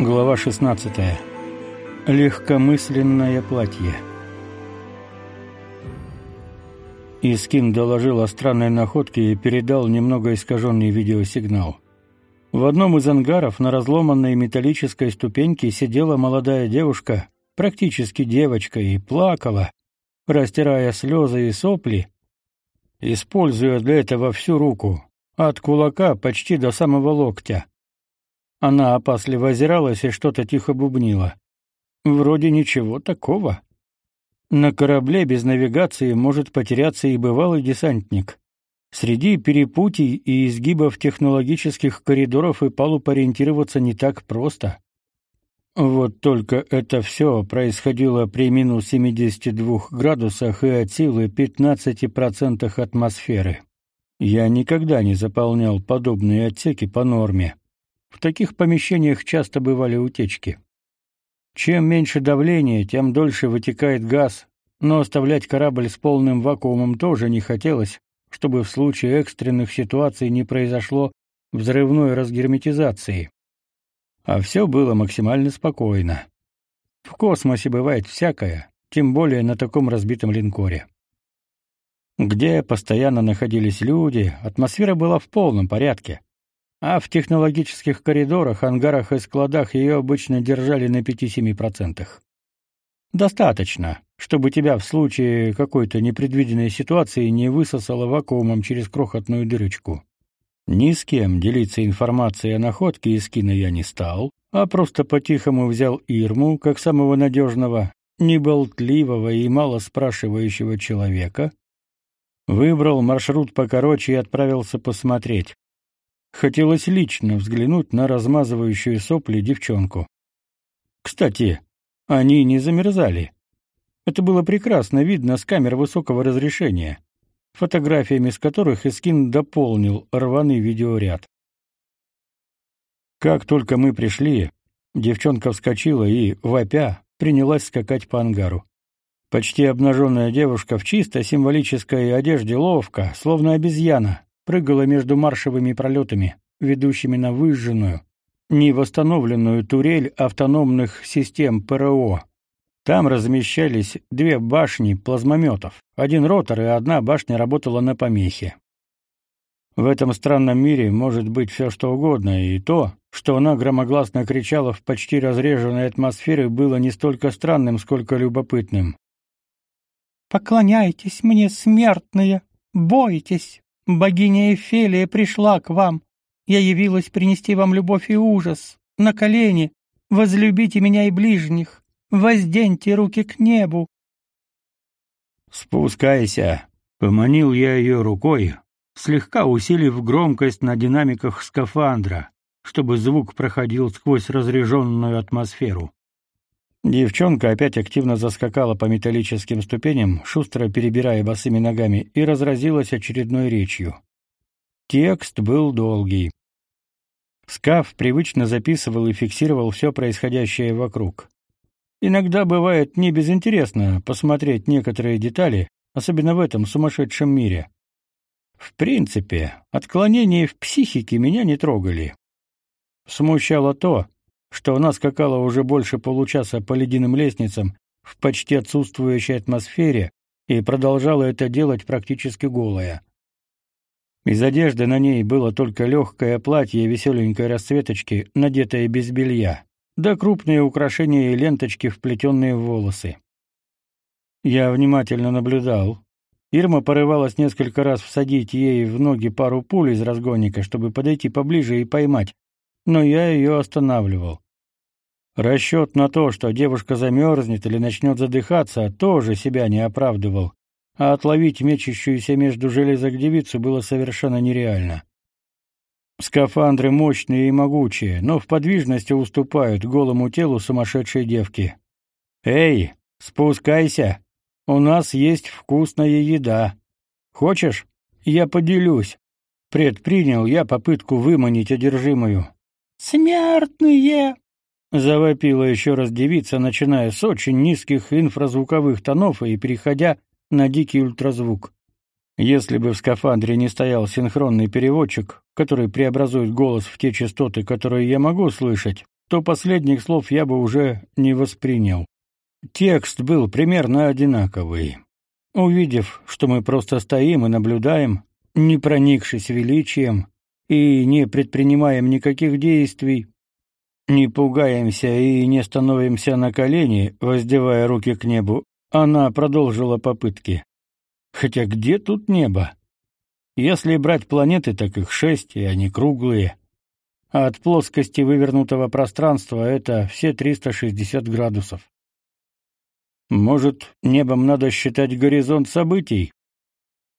Глава 16. Легкомысленное платье. Искин доложил о странной находке и передал немного искаженный видеосигнал. В одном из ангаров на разломанной металлической ступеньке сидела молодая девушка, практически девочка, и плакала, растирая слезы и сопли, используя для этого всю руку, от кулака почти до самого локтя. Она опасливо озиралась и что-то тихо бубнила. Вроде ничего такого. На корабле без навигации может потеряться и бывалый десантник. Среди перепутий и изгибов технологических коридоров и палуб ориентироваться не так просто. Вот только это все происходило при минус 72 градусах и от силы 15% атмосферы. Я никогда не заполнял подобные отсеки по норме. В таких помещениях часто бывали утечки. Чем меньше давление, тем дольше вытекает газ, но оставлять корабль с полным вакуумом тоже не хотелось, чтобы в случае экстренных ситуаций не произошло взрывной разгерметизации. А все было максимально спокойно. В космосе бывает всякое, тем более на таком разбитом линкоре. Где постоянно находились люди, атмосфера была в полном порядке а в технологических коридорах, ангарах и складах ее обычно держали на 5-7%. Достаточно, чтобы тебя в случае какой-то непредвиденной ситуации не высосало вакуумом через крохотную дырочку. Ни с кем делиться информацией о находке из кино я не стал, а просто по-тихому взял Ирму как самого надежного, неболтливого и мало спрашивающего человека, выбрал маршрут покороче и отправился посмотреть, Хотелось лично взглянуть на размазывающую сопли девчонку. Кстати, они не замерзали. Это было прекрасно видно с камер высокого разрешения, фотографиями с которых Искин дополнил рваный видеоряд. Как только мы пришли, девчонка вскочила и, вопя, принялась скакать по ангару. Почти обнаженная девушка в чисто символической одежде ловко, словно обезьяна, прыгала между маршевыми пролетами, ведущими на выжженную, невосстановленную турель автономных систем ПРО. Там размещались две башни плазмометов. Один ротор и одна башня работала на помехе. В этом странном мире может быть все что угодно, и то, что она громогласно кричала в почти разреженной атмосфере, было не столько странным, сколько любопытным. «Поклоняйтесь мне, смертные! Бойтесь!» Богиня Эфелия пришла к вам. Я явилась принести вам любовь и ужас. На колени. Возлюбите меня и ближних. Возденьте руки к небу. Спускайся. Поманил я ее рукой, слегка усилив громкость на динамиках скафандра, чтобы звук проходил сквозь разреженную атмосферу. Девчонка опять активно заскакала по металлическим ступеням, шустро перебирая босыми ногами, и разразилась очередной речью. Текст был долгий. Скаф привычно записывал и фиксировал все происходящее вокруг. Иногда бывает не безинтересно посмотреть некоторые детали, особенно в этом сумасшедшем мире. В принципе, отклонения в психике меня не трогали. Смущало то, что она скакала уже больше получаса по ледяным лестницам в почти отсутствующей атмосфере и продолжала это делать практически голая. Из одежды на ней было только легкое платье веселенькой расцветочки, надетое без белья, да крупные украшения и ленточки, вплетенные в волосы. Я внимательно наблюдал. Ирма порывалась несколько раз всадить ей в ноги пару пуль из разгонника, чтобы подойти поближе и поймать, но я ее останавливал. Расчет на то, что девушка замерзнет или начнет задыхаться, тоже себя не оправдывал, а отловить мечущуюся между железок девицу было совершенно нереально. Скафандры мощные и могучие, но в подвижности уступают голому телу сумасшедшей девки. «Эй, спускайся! У нас есть вкусная еда. Хочешь? Я поделюсь». Предпринял я попытку выманить одержимую. «Смертные!» — завопила еще раз девица, начиная с очень низких инфразвуковых тонов и переходя на дикий ультразвук. Если бы в скафандре не стоял синхронный переводчик, который преобразует голос в те частоты, которые я могу слышать, то последних слов я бы уже не воспринял. Текст был примерно одинаковый. Увидев, что мы просто стоим и наблюдаем, не проникшись величием и не предпринимаем никаких действий, не пугаемся и не становимся на колени, воздевая руки к небу, она продолжила попытки. Хотя где тут небо? Если брать планеты, так их шесть, и они круглые. А от плоскости вывернутого пространства это все 360 градусов. Может, небом надо считать горизонт событий?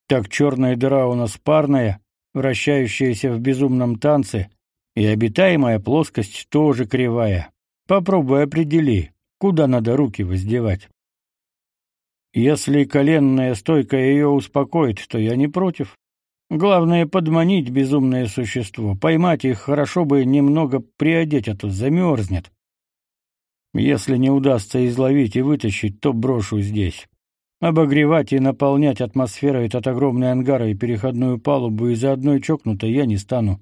Так черная дыра у нас парная, вращающаяся в безумном танце, и обитаемая плоскость тоже кривая. Попробуй определи, куда надо руки воздевать. Если коленная стойка ее успокоит, то я не против. Главное подманить безумное существо, поймать их хорошо бы немного приодеть, а то замерзнет. Если не удастся изловить и вытащить, то брошу здесь. Обогревать и наполнять атмосферой этот огромный ангар и переходную палубу из за одной чокнутой я не стану.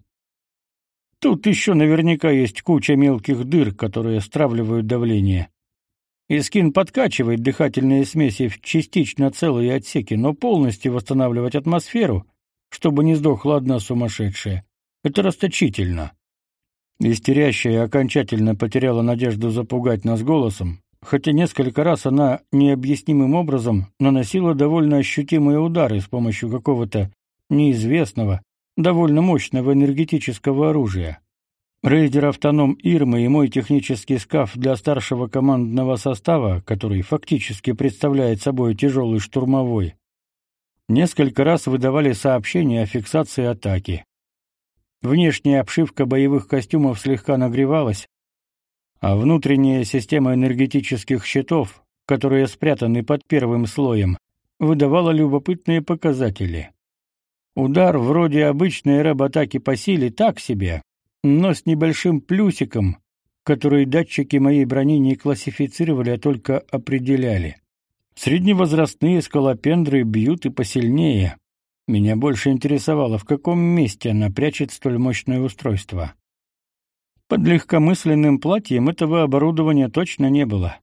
Тут еще наверняка есть куча мелких дыр, которые стравливают давление. Искин подкачивает дыхательные смеси в частично целые отсеки, но полностью восстанавливать атмосферу, чтобы не сдохла одна сумасшедшая, это расточительно. Истерящая окончательно потеряла надежду запугать нас голосом, хотя несколько раз она необъяснимым образом наносила довольно ощутимые удары с помощью какого-то неизвестного, довольно мощного энергетического оружия. Рейдер-автоном Ирмы и мой технический скаф для старшего командного состава, который фактически представляет собой тяжелый штурмовой, несколько раз выдавали сообщения о фиксации атаки. Внешняя обшивка боевых костюмов слегка нагревалась, а внутренняя система энергетических щитов, которые спрятаны под первым слоем, выдавала любопытные показатели. Удар вроде обычной рэб-атаки по силе так себе, но с небольшим плюсиком, который датчики моей брони не классифицировали, а только определяли. Средневозрастные скалопендры бьют и посильнее, меня больше интересовало, в каком месте она прячет столь мощное устройство. Под легкомысленным платьем этого оборудования точно не было.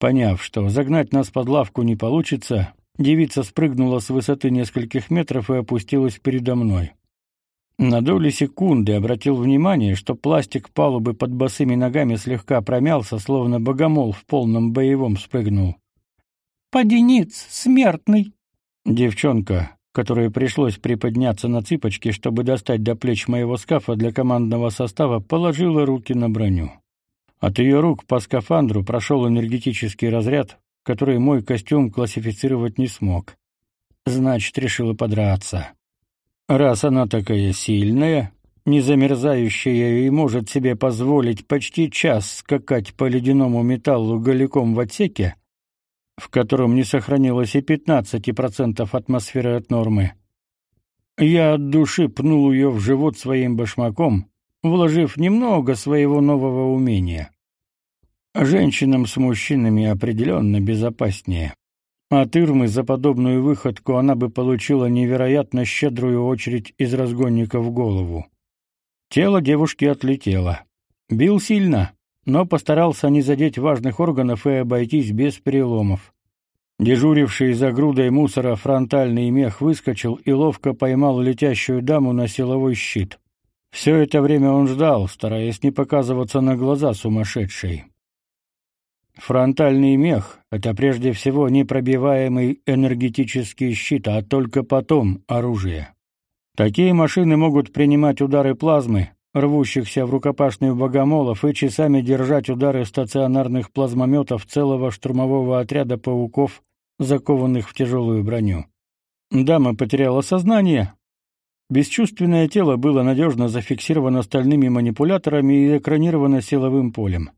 Поняв, что загнать нас под лавку не получится, девица спрыгнула с высоты нескольких метров и опустилась передо мной. На долю секунды обратил внимание, что пластик палубы под босыми ногами слегка промялся, словно богомол в полном боевом спрыгнул. «Подениц, смертный!» Девчонка, которой пришлось приподняться на цыпочки, чтобы достать до плеч моего скафа для командного состава, положила руки на броню. От ее рук по скафандру прошел энергетический разряд, который мой костюм классифицировать не смог. Значит, решила подраться. Раз она такая сильная, не замерзающая и может себе позволить почти час скакать по ледяному металлу голиком в отсеке, в котором не сохранилось и 15% атмосферы от нормы. Я от души пнул ее в живот своим башмаком, вложив немного своего нового умения. Женщинам с мужчинами определенно безопаснее. От Ирмы за подобную выходку она бы получила невероятно щедрую очередь из разгонника в голову. Тело девушки отлетело. Бил сильно, но постарался не задеть важных органов и обойтись без переломов. Дежуривший за грудой мусора фронтальный мех выскочил и ловко поймал летящую даму на силовой щит. Все это время он ждал, стараясь не показываться на глаза сумасшедшей. Фронтальный мех — это прежде всего непробиваемый энергетический щит, а только потом оружие. Такие машины могут принимать удары плазмы, рвущихся в рукопашную богомолов и часами держать удары стационарных плазмометов целого штурмового отряда пауков, закованных в тяжелую броню. Дама потеряла сознание. Бесчувственное тело было надежно зафиксировано стальными манипуляторами и экранировано силовым полем.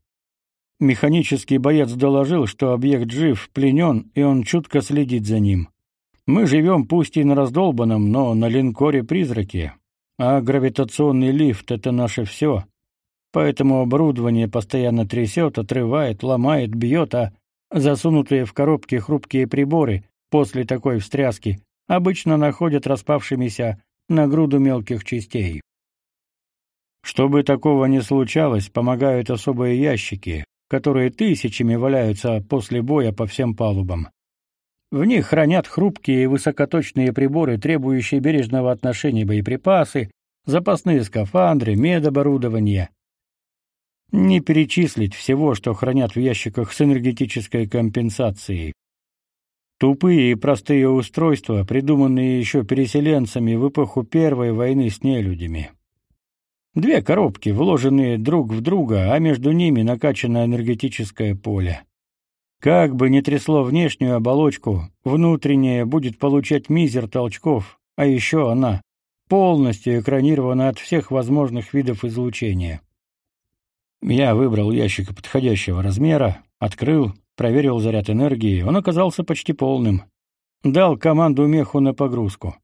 Механический боец доложил, что объект жив, пленен, и он чутко следит за ним. Мы живем пусть и на раздолбанном, но на линкоре «Призраки», а гравитационный лифт — это наше все. Поэтому оборудование постоянно трясет, отрывает, ломает, бьет, а засунутые в коробки хрупкие приборы после такой встряски обычно находят распавшимися на груду мелких частей. Чтобы такого не случалось, помогают особые ящики, которые тысячами валяются после боя по всем палубам. В них хранят хрупкие и высокоточные приборы, требующие бережного отношения боеприпасы, запасные скафандры, медоборудование. Не перечислить всего, что хранят в ящиках с энергетической компенсацией. Тупые и простые устройства, придуманные еще переселенцами в эпоху Первой войны с нелюдями. Две коробки, вложенные друг в друга, а между ними накачанное энергетическое поле. Как бы ни трясло внешнюю оболочку, внутренняя будет получать мизер толчков, а еще она полностью экранирована от всех возможных видов излучения. Я выбрал ящик подходящего размера, открыл, проверил заряд энергии, он оказался почти полным. Дал команду меху на погрузку.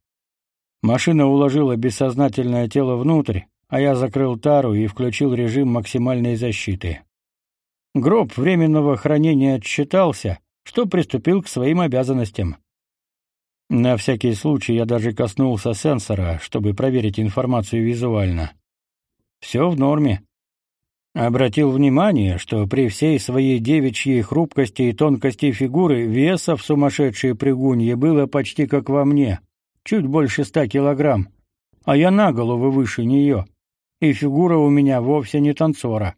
Машина уложила бессознательное тело внутрь, а я закрыл тару и включил режим максимальной защиты. Гроб временного хранения отсчитался, что приступил к своим обязанностям. На всякий случай я даже коснулся сенсора, чтобы проверить информацию визуально. Все в норме. Обратил внимание, что при всей своей девичьей хрупкости и тонкости фигуры веса в сумасшедшей прыгунье было почти как во мне, чуть больше ста килограмм, а я на голову выше нее, и фигура у меня вовсе не танцора.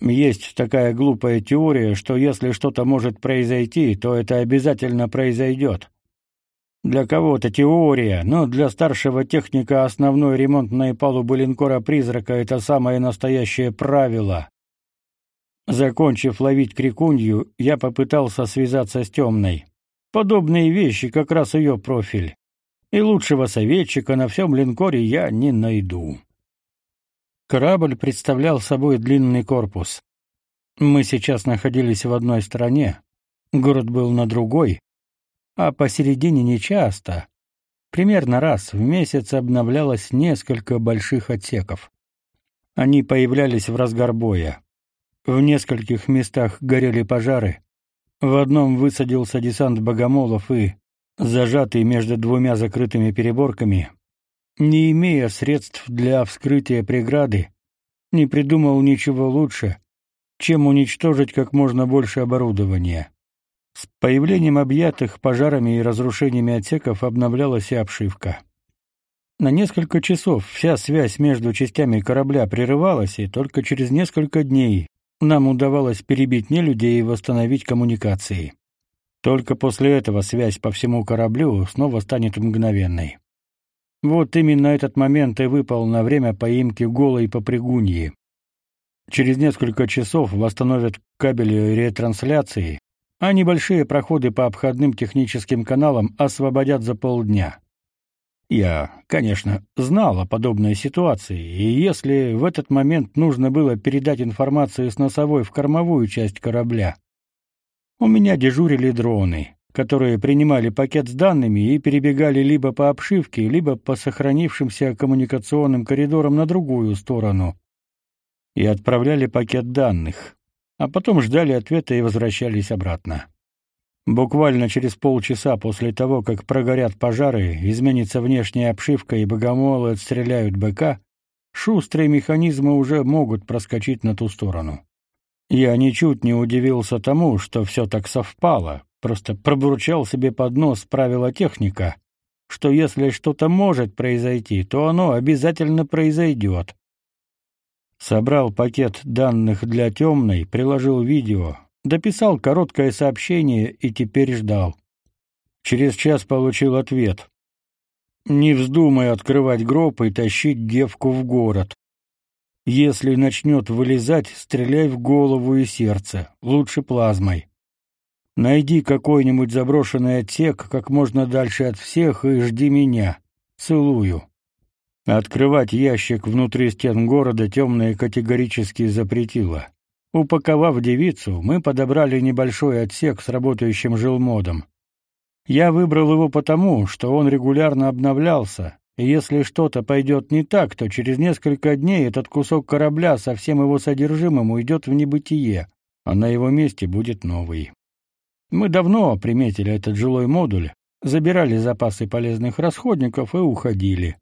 Есть такая глупая теория, что если что-то может произойти, то это обязательно произойдет. Для кого-то теория, но для старшего техника основной ремонтной палубы линкора «Призрака» — это самое настоящее правило. Закончив ловить крикунью, я попытался связаться с темной. Подобные вещи как раз ее профиль. И лучшего советчика на всем линкоре я не найду. Корабль представлял собой длинный корпус. Мы сейчас находились в одной стороне, город был на другой, а посередине нечасто, примерно раз в месяц обновлялось несколько больших отсеков. Они появлялись в разгар боя. В нескольких местах горели пожары. В одном высадился десант богомолов и, зажатый между двумя закрытыми переборками, не имея средств для вскрытия преграды, не придумал ничего лучше, чем уничтожить как можно больше оборудования. С появлением объятых пожарами и разрушениями отсеков обновлялась и обшивка. На несколько часов вся связь между частями корабля прерывалась, и только через несколько дней нам удавалось перебить нелюдей и восстановить коммуникации. Только после этого связь по всему кораблю снова станет мгновенной. Вот именно этот момент и выпал на время поимки голой попрыгуньи. Через несколько часов восстановят кабели ретрансляции, а небольшие проходы по обходным техническим каналам освободят за полдня. Я, конечно, знал о подобной ситуации, и если в этот момент нужно было передать информацию с носовой в кормовую часть корабля, у меня дежурили дроны, которые принимали пакет с данными и перебегали либо по обшивке, либо по сохранившимся коммуникационным коридорам на другую сторону и отправляли пакет данных, а потом ждали ответа и возвращались обратно. Буквально через полчаса после того, как прогорят пожары, изменится внешняя обшивка и богомолы отстреляют БК, шустрые механизмы уже могут проскочить на ту сторону. Я ничуть не удивился тому, что все так совпало, просто пробурчал себе под нос правила техника, что если что-то может произойти, то оно обязательно произойдет, Собрал пакет данных для темной, приложил видео, дописал короткое сообщение и теперь ждал. Через час получил ответ. Не вздумай открывать гроб и тащить девку в город. Если начнет вылезать, стреляй в голову и сердце, лучше плазмой. Найди какой-нибудь заброшенный отсек как можно дальше от всех и жди меня. Целую. Открывать ящик внутри стен города темная категорически запретила. Упаковав девицу, мы подобрали небольшой отсек с работающим жилмодом. Я выбрал его потому, что он регулярно обновлялся, и если что-то пойдет не так, то через несколько дней этот кусок корабля со всем его содержимым уйдет в небытие, а на его месте будет новый. Мы давно приметили этот жилой модуль, забирали запасы полезных расходников и уходили.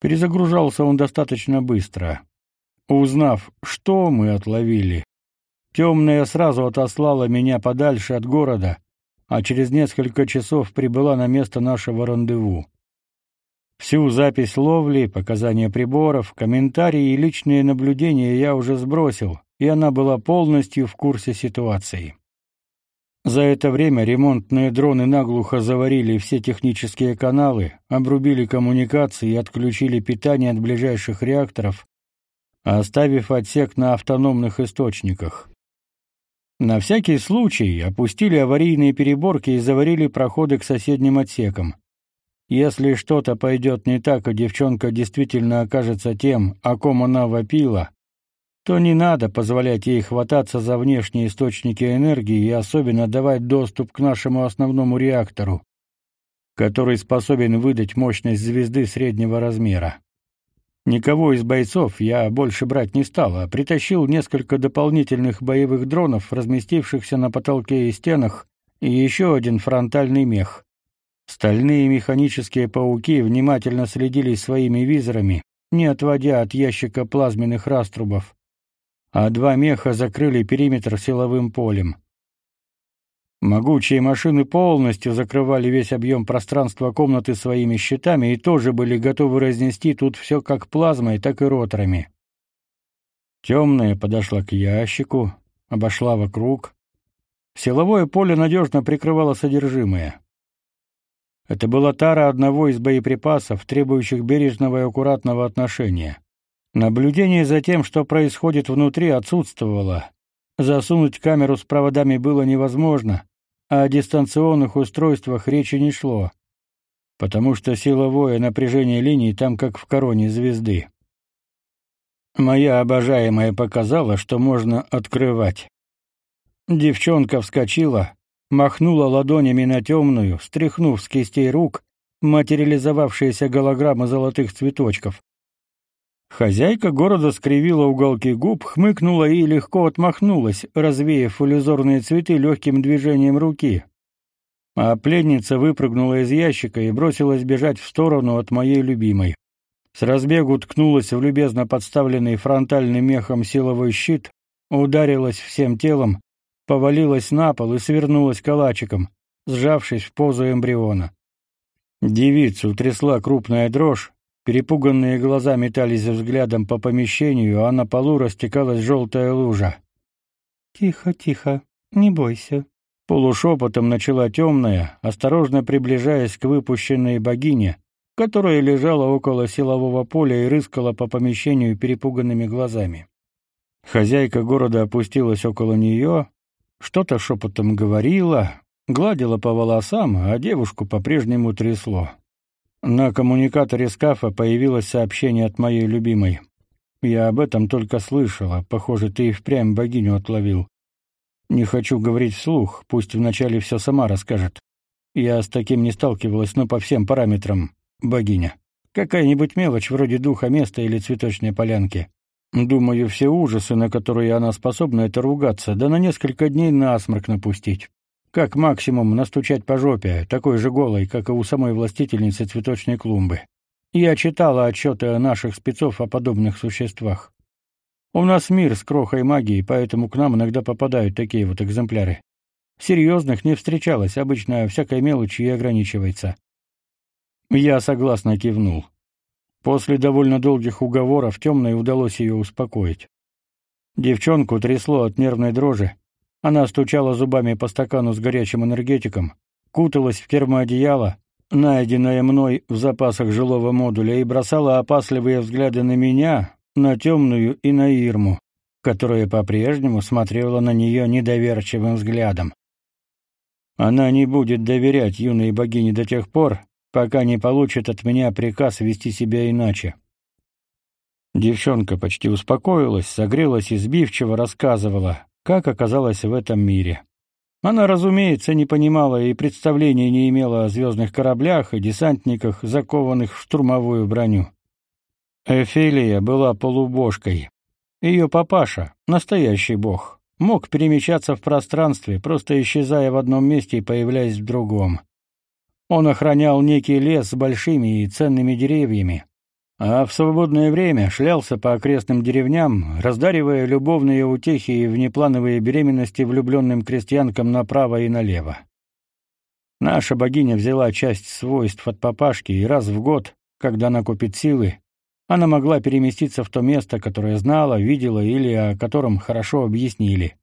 Перезагружался он достаточно быстро. Узнав, что мы отловили, темная сразу отослала меня подальше от города, а через несколько часов прибыла на место нашего рандеву. Всю запись ловли, показания приборов, комментарии и личные наблюдения я уже сбросил, и она была полностью в курсе ситуации. За это время ремонтные дроны наглухо заварили все технические каналы, обрубили коммуникации и отключили питание от ближайших реакторов, оставив отсек на автономных источниках. На всякий случай опустили аварийные переборки и заварили проходы к соседним отсекам. Если что-то пойдет не так, а девчонка действительно окажется тем, о ком она вопила, то не надо позволять ей хвататься за внешние источники энергии и особенно давать доступ к нашему основному реактору, который способен выдать мощность звезды среднего размера. Никого из бойцов я больше брать не стал, а притащил несколько дополнительных боевых дронов, разместившихся на потолке и стенах, и еще один фронтальный мех. Стальные механические пауки внимательно следили своими визорами, не отводя от ящика плазменных раструбов, а два меха закрыли периметр силовым полем. Могучие машины полностью закрывали весь объем пространства комнаты своими щитами и тоже были готовы разнести тут все как плазмой, так и роторами. Темная подошла к ящику, обошла вокруг. Силовое поле надежно прикрывало содержимое. Это была тара одного из боеприпасов, требующих бережного и аккуратного отношения. Наблюдение за тем, что происходит внутри, отсутствовало. Засунуть камеру с проводами было невозможно, а о дистанционных устройствах речи не шло, потому что силовое напряжение линий там как в короне звезды. Моя обожаемая показала, что можно открывать. Девчонка вскочила, махнула ладонями на темную, стряхнув с кистей рук материализовавшиеся голограммы золотых цветочков. Хозяйка города скривила уголки губ, хмыкнула и легко отмахнулась, развеяв иллюзорные цветы легким движением руки. А пленница выпрыгнула из ящика и бросилась бежать в сторону от моей любимой. С разбегу ткнулась в любезно подставленный фронтальным мехом силовой щит, ударилась всем телом, повалилась на пол и свернулась калачиком, сжавшись в позу эмбриона. Девицу трясла крупная дрожь, перепуганные глаза метались взглядом по помещению, а на полу растекалась желтая лужа. «Тихо, тихо, не бойся», — полушепотом начала темная, осторожно приближаясь к выпущенной богине, которая лежала около силового поля и рыскала по помещению перепуганными глазами. Хозяйка города опустилась около нее, что-то шепотом говорила, гладила по волосам, а девушку по-прежнему трясло. На коммуникаторе скафа появилось сообщение от моей любимой. Я об этом только слышала, похоже, ты и впрямь богиню отловил. Не хочу говорить вслух, пусть вначале все сама расскажет. Я с таким не сталкивалась, но по всем параметрам богиня. Какая-нибудь мелочь вроде духа места или цветочной полянки. Думаю, все ужасы, на которые она способна, это ругаться, да на несколько дней насморк напустить. Как максимум настучать по жопе, такой же голой, как и у самой властительницы цветочной клумбы. Я читала отчеты наших спецов о подобных существах. У нас мир с крохой магии, поэтому к нам иногда попадают такие вот экземпляры. Серьезных не встречалось, обычно всякой мелочи и ограничивается. Я согласно кивнул. После довольно долгих уговоров темной удалось ее успокоить. Девчонку трясло от нервной дрожи. Она стучала зубами по стакану с горячим энергетиком, куталась в термоодеяло, найденное мной в запасах жилого модуля, и бросала опасливые взгляды на меня, на темную и на Ирму, которая по-прежнему смотрела на нее недоверчивым взглядом. Она не будет доверять юной богине до тех пор, пока не получит от меня приказ вести себя иначе. Девчонка почти успокоилась, согрелась и сбивчиво рассказывала, как оказалась в этом мире. Она, разумеется, не понимала и представления не имела о звездных кораблях и десантниках, закованных в штурмовую броню. Эфелия была полубожкой. Ее папаша, настоящий бог, мог перемещаться в пространстве, просто исчезая в одном месте и появляясь в другом. Он охранял некий лес с большими и ценными деревьями. А в свободное время шлялся по окрестным деревням, раздаривая любовные утехи и внеплановые беременности влюбленным крестьянкам направо и налево. Наша богиня взяла часть свойств от папашки, и раз в год, когда накопит силы, она могла переместиться в то место, которое знала, видела или о котором хорошо объяснили.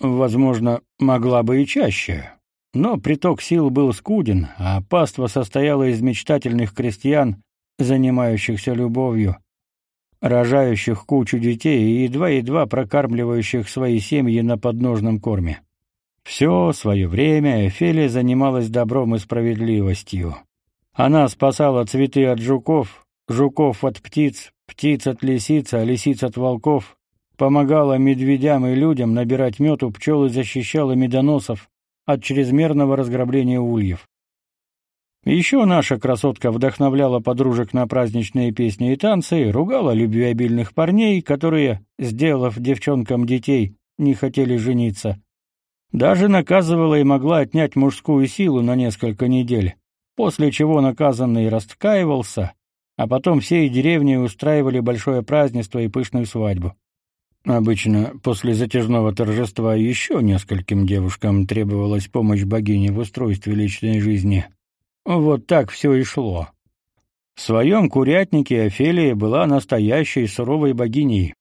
Возможно, могла бы и чаще, но приток сил был скуден, а паства состояла из мечтательных крестьян, занимающихся любовью, рожающих кучу детей и едва-едва прокармливающих свои семьи на подножном корме. Все свое время Эфелия занималась добром и справедливостью. Она спасала цветы от жуков, жуков от птиц, птиц от лисиц, а лисиц от волков, помогала медведям и людям набирать мед у пчел и защищала медоносов от чрезмерного разграбления ульев. Еще наша красотка вдохновляла подружек на праздничные песни и танцы, ругала любвеобильных парней, которые, сделав девчонкам детей, не хотели жениться, даже наказывала и могла отнять мужскую силу на несколько недель, после чего наказанный раскаивался, а потом всей деревней устраивали большое празднество и пышную свадьбу. Обычно после затяжного торжества еще нескольким девушкам требовалась помощь богини в устройстве личной жизни. Вот так все и шло. В своем курятнике Офелия была настоящей суровой богиней,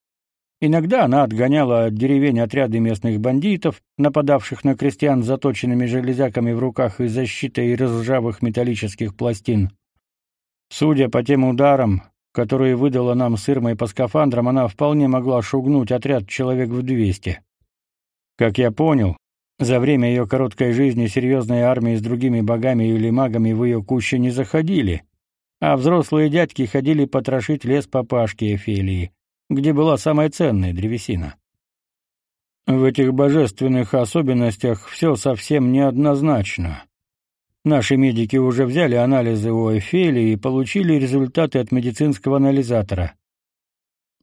Иногда она отгоняла от деревень отряды местных бандитов, нападавших на крестьян с заточенными железяками в руках и защитой из ржавых металлических пластин. Судя по тем ударам, которые выдала нам с Ирмой по скафандрам, она вполне могла шугнуть отряд человек в двести. Как я понял, за время ее короткой жизни серьезные армии с другими богами или магами в ее куще не заходили, а взрослые дядьки ходили потрошить лес папашки Эфелии где была самая ценная древесина. В этих божественных особенностях все совсем неоднозначно. Наши медики уже взяли анализы у Эфели и получили результаты от медицинского анализатора.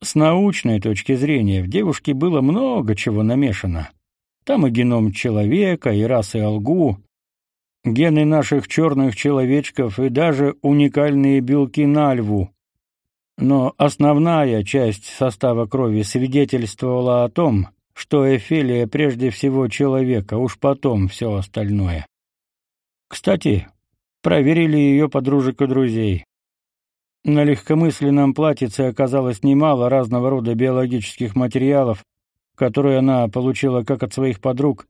С научной точки зрения в девушке было много чего намешано. Там и геном человека, и расы алгу, гены наших черных человечков и даже уникальные белки нальву, но основная часть состава крови свидетельствовала о том, что Эфелия прежде всего человека, уж потом все остальное. Кстати, проверили ее подружек и друзей. На легкомысленном платьице оказалось немало разного рода биологических материалов, которые она получила как от своих подруг,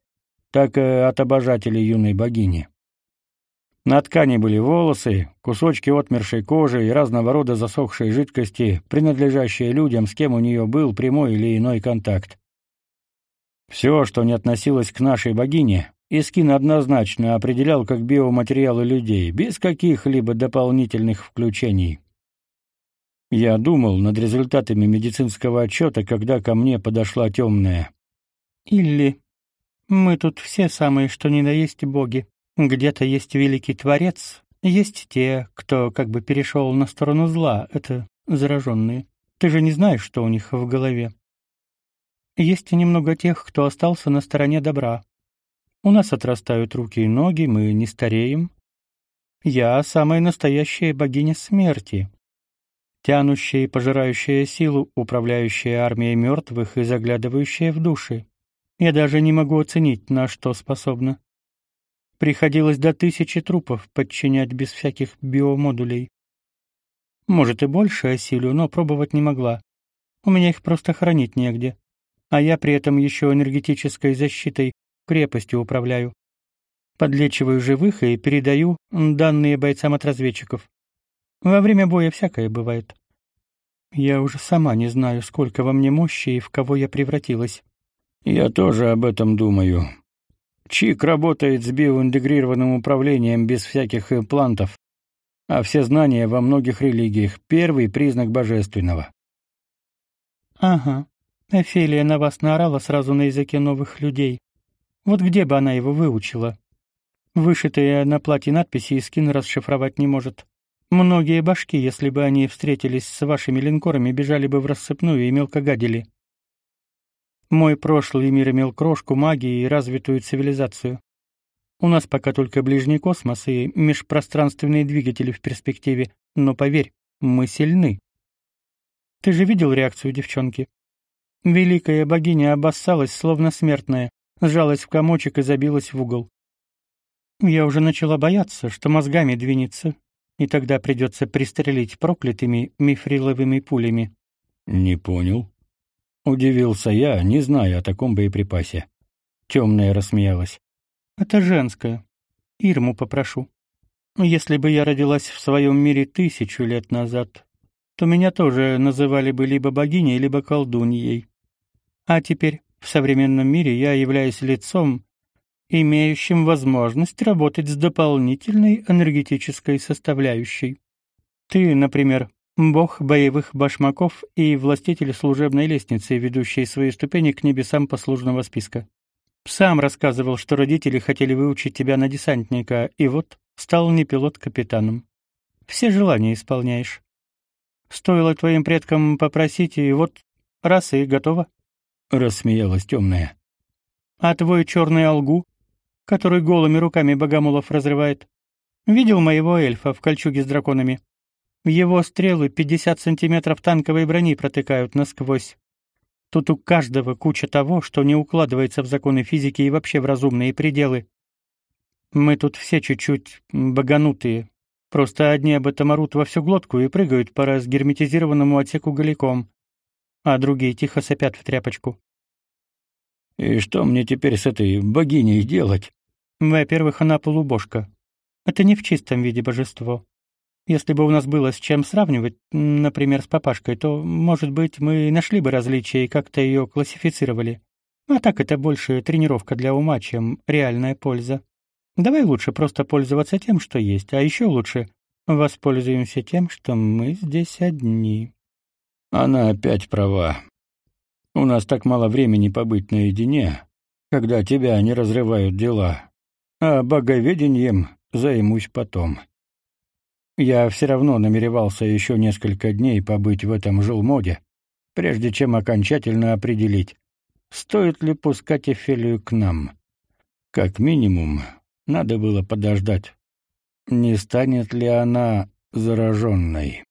так и от обожателей юной богини. На ткани были волосы, кусочки отмершей кожи и разного рода засохшей жидкости, принадлежащие людям, с кем у нее был прямой или иной контакт. Все, что не относилось к нашей богине, Искин однозначно определял как биоматериалы людей, без каких-либо дополнительных включений. Я думал над результатами медицинского отчета, когда ко мне подошла темная. «Илли, мы тут все самые что ни на есть боги. Где-то есть великий творец, есть те, кто как бы перешел на сторону зла, это зараженные. Ты же не знаешь, что у них в голове. Есть и немного тех, кто остался на стороне добра. У нас отрастают руки и ноги, мы не стареем. Я самая настоящая богиня смерти, тянущая и пожирающая силу, управляющая армией мертвых и заглядывающая в души. Я даже не могу оценить, на что способна. Приходилось до тысячи трупов подчинять без всяких биомодулей. Может и больше осилю, но пробовать не могла. У меня их просто хранить негде. А я при этом еще энергетической защитой крепостью управляю. Подлечиваю живых и передаю данные бойцам от разведчиков. Во время боя всякое бывает. Я уже сама не знаю, сколько во мне мощи и в кого я превратилась. Я тоже об этом думаю. Чик работает с биоинтегрированным управлением без всяких имплантов, а все знания во многих религиях — первый признак божественного. Ага. Офелия на вас наорала сразу на языке новых людей. Вот где бы она его выучила? Вышитые на платье надписи и скин расшифровать не может. Многие башки, если бы они встретились с вашими линкорами, бежали бы в рассыпную и мелко гадили. Мой прошлый мир имел крошку магии и развитую цивилизацию. У нас пока только ближний космос и межпространственные двигатели в перспективе, но поверь, мы сильны. Ты же видел реакцию девчонки? Великая богиня обоссалась, словно смертная, сжалась в комочек и забилась в угол. Я уже начала бояться, что мозгами двинется, и тогда придется пристрелить проклятыми мифриловыми пулями. Не понял. Удивился я, не зная о таком боеприпасе. Темная рассмеялась. Это женское. Ирму попрошу. Если бы я родилась в своем мире тысячу лет назад, то меня тоже называли бы либо богиней, либо колдуньей. А теперь в современном мире я являюсь лицом, имеющим возможность работать с дополнительной энергетической составляющей. Ты, например, бог боевых башмаков и властитель служебной лестницы, ведущей свои ступени к небесам послужного списка. Сам рассказывал, что родители хотели выучить тебя на десантника, и вот стал не пилот капитаном. Все желания исполняешь. Стоило твоим предкам попросить, и вот раз и готово. Рассмеялась темная. А твой черный алгу, который голыми руками богомолов разрывает, видел моего эльфа в кольчуге с драконами? Его стрелы 50 сантиметров танковой брони протыкают насквозь. Тут у каждого куча того, что не укладывается в законы физики и вообще в разумные пределы. Мы тут все чуть-чуть богонутые. Просто одни об этом орут во всю глотку и прыгают по разгерметизированному отсеку голиком, а другие тихо сопят в тряпочку. И что мне теперь с этой богиней делать? Во-первых, она полубожка. Это не в чистом виде божество. Если бы у нас было с чем сравнивать, например, с папашкой, то, может быть, мы нашли бы различия и как-то ее классифицировали. А так это больше тренировка для ума, чем реальная польза. Давай лучше просто пользоваться тем, что есть, а еще лучше воспользуемся тем, что мы здесь одни. Она опять права. У нас так мало времени побыть наедине, когда тебя не разрывают дела. А боговедением займусь потом. Я все равно намеревался еще несколько дней побыть в этом жилмоде, прежде чем окончательно определить, стоит ли пускать Эфелию к нам. Как минимум, надо было подождать, не станет ли она зараженной.